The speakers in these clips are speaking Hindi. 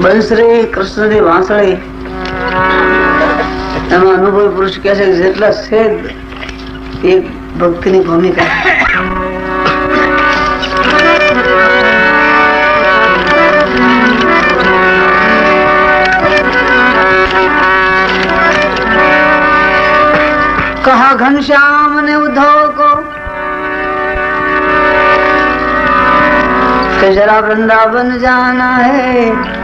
બંસરી કૃષ્ણની વાંસળી એમાં અનુભવી પુરુષ કહે છે જેટલા છે એ ભક્તિની ભૂમિકા कहा घनश्याम ने उद्धव को कि जरा वृंदावन जाना है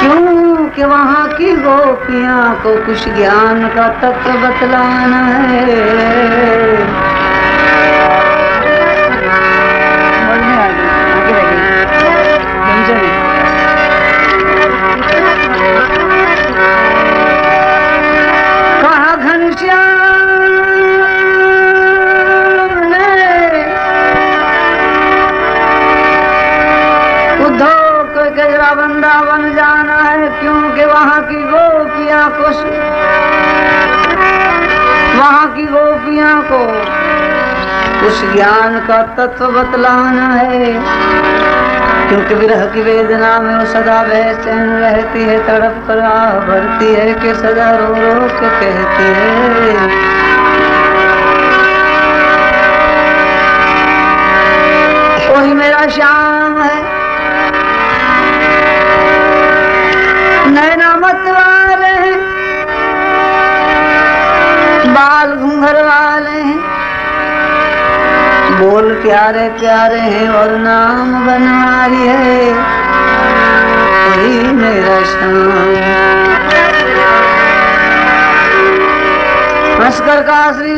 क्यों कि वहाँ की गोपियाँ को कुछ ज्ञान का तत्व बतलाना है? उस ज्ञान का तत्व बतलाना है। क्योंकि विरह की वेदना में वो सदा बेचैन रहती है, तड़प कर भरती है कि सदा रो रो के कहती है। वही मेरा श्याम प्यारे प्यारे हैं और नाम बनवारी है। वही मेरा श्याम हंसकर कहा श्री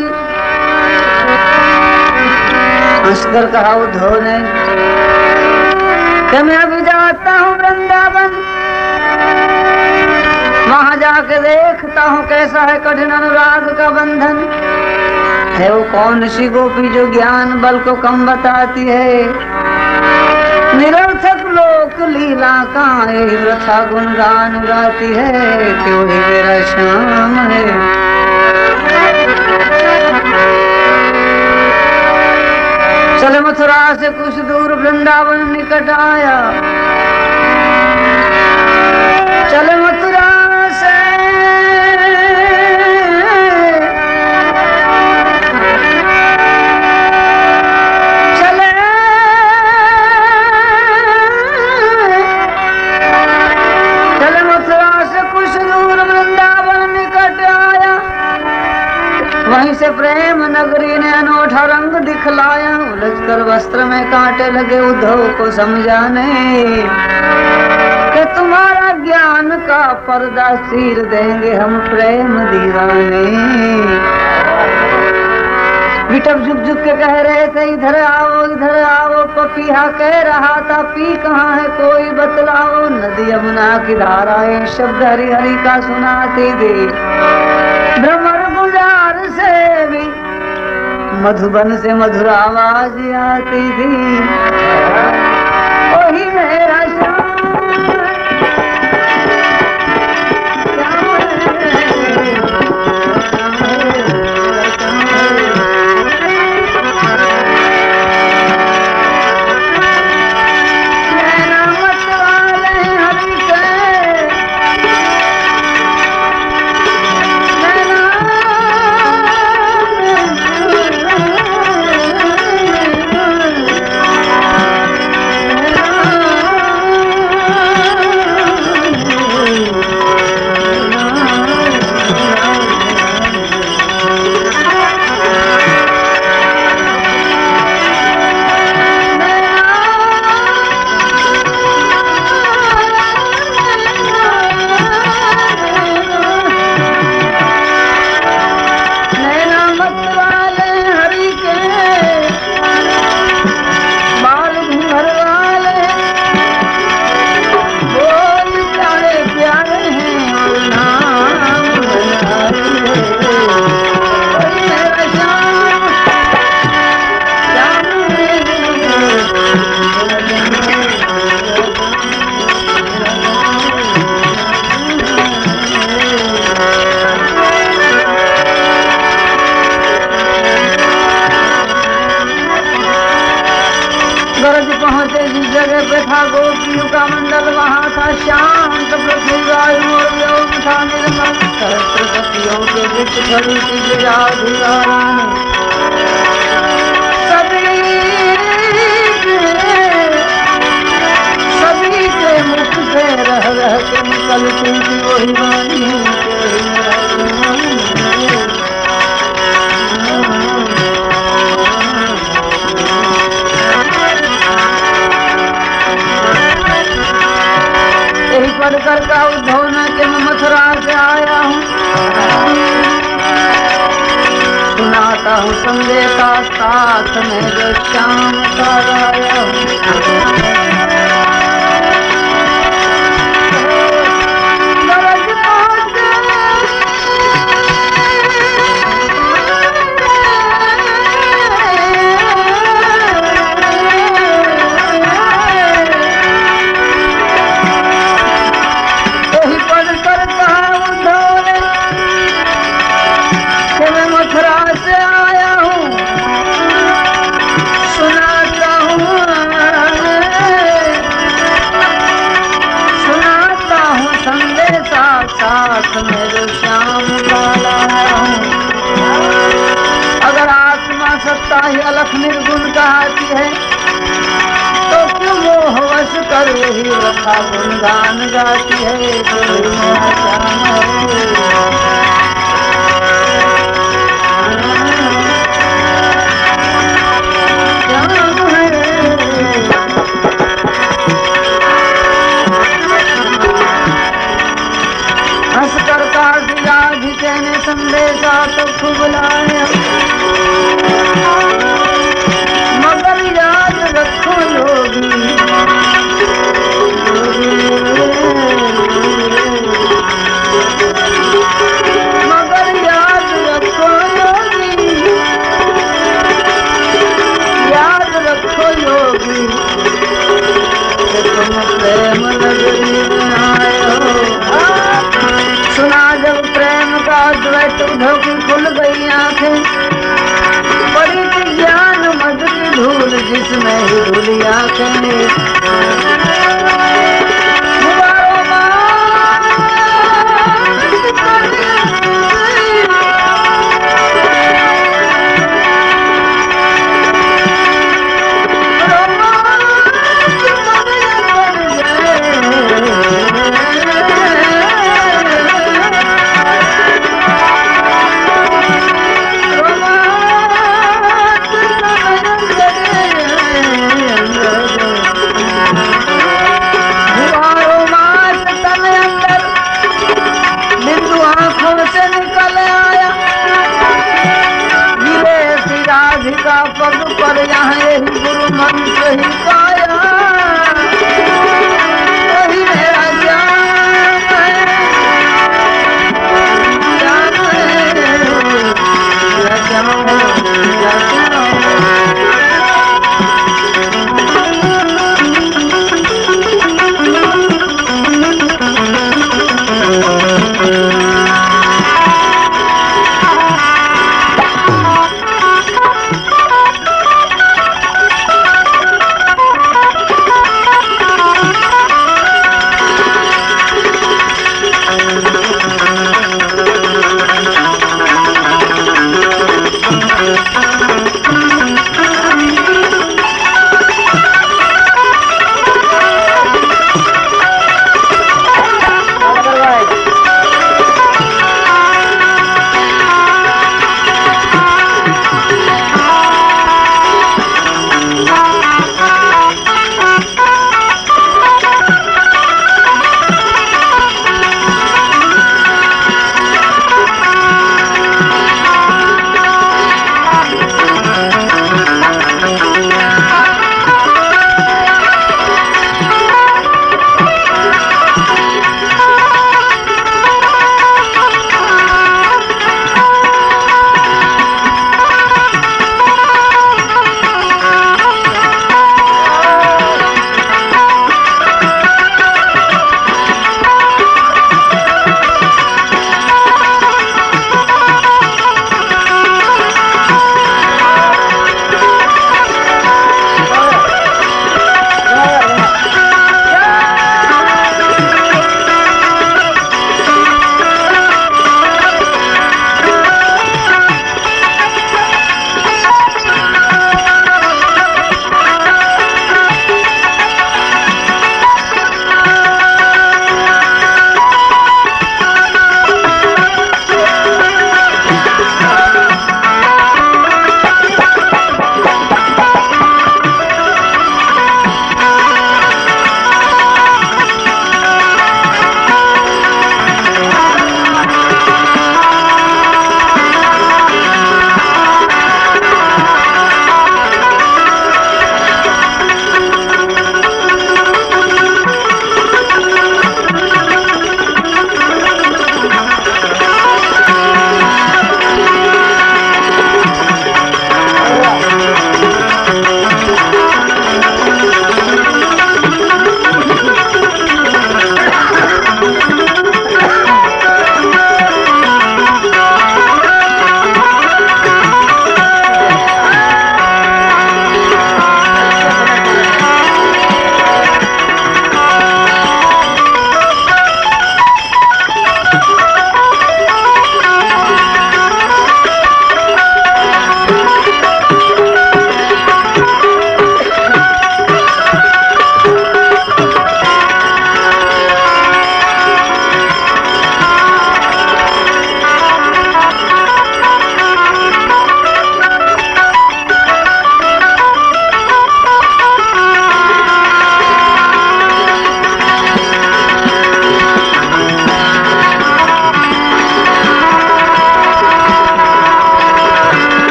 हंसकर कहा उद्धव ने कि मैं अभी जाता हूँ वृंदावन? वहाँ जाके देखता हूँ कैसा है कठिन अनुराग का बंधन। है वो कौन सी गोपी जो ज्ञान बल को कम बताती है? निरर्थक लोक लीला का वृथा गुणगान गाती है, क्यों ही मेरा श्याम है? चले मथुरा से कुछ दूर वृंदावन निकट आया। कर वस्त्र में कांटे लगे उद्धव को समझाने कि तुम्हारा ज्ञान का पर्दा चीर देंगे हम प्रेम दीवाने। विटप झुक झुक के कह रहे थे इधर आओ इधर आओ, पपीहा कह रहा था, पी कहाँ है, कोई बतलाओ? नदी यमुना की धाराएँ शब्द हरि हरि का सुनाती दे। भी मधुबन से मधुर आवाज़ आती थी। वही मेरा श्याम गल तुझी वही वाली पढ़कर का उद्धव न के मथुरा से आया हूँ। सुनाता हूँ संदेश का साथ में श्याम का राया हूँ। ही रखा गुणगान गाती है हंस कर का दिया भी कहने संदेशा तो खुबलाया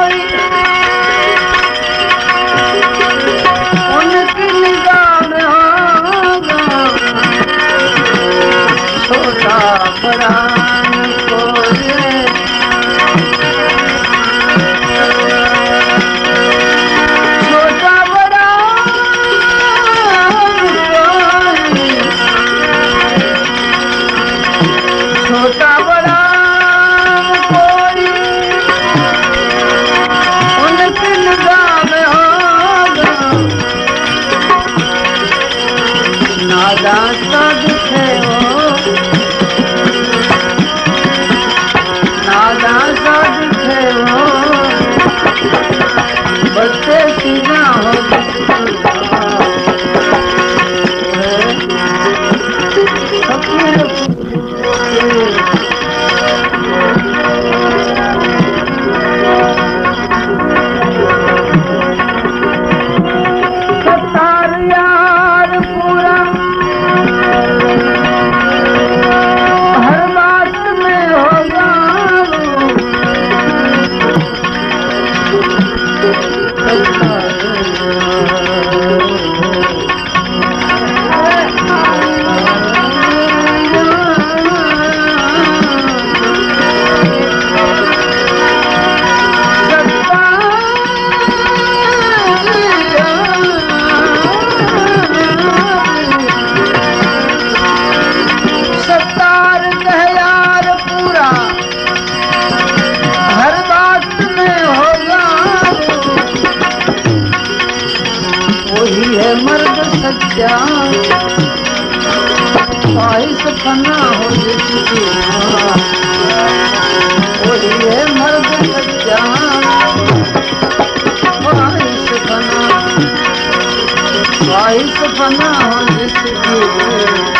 Bye. मर्द सज्जा ख्वाहिश फना हो मर्द सज्जा ख्वाहिश फना ख्वाहिश फना हो जिसकी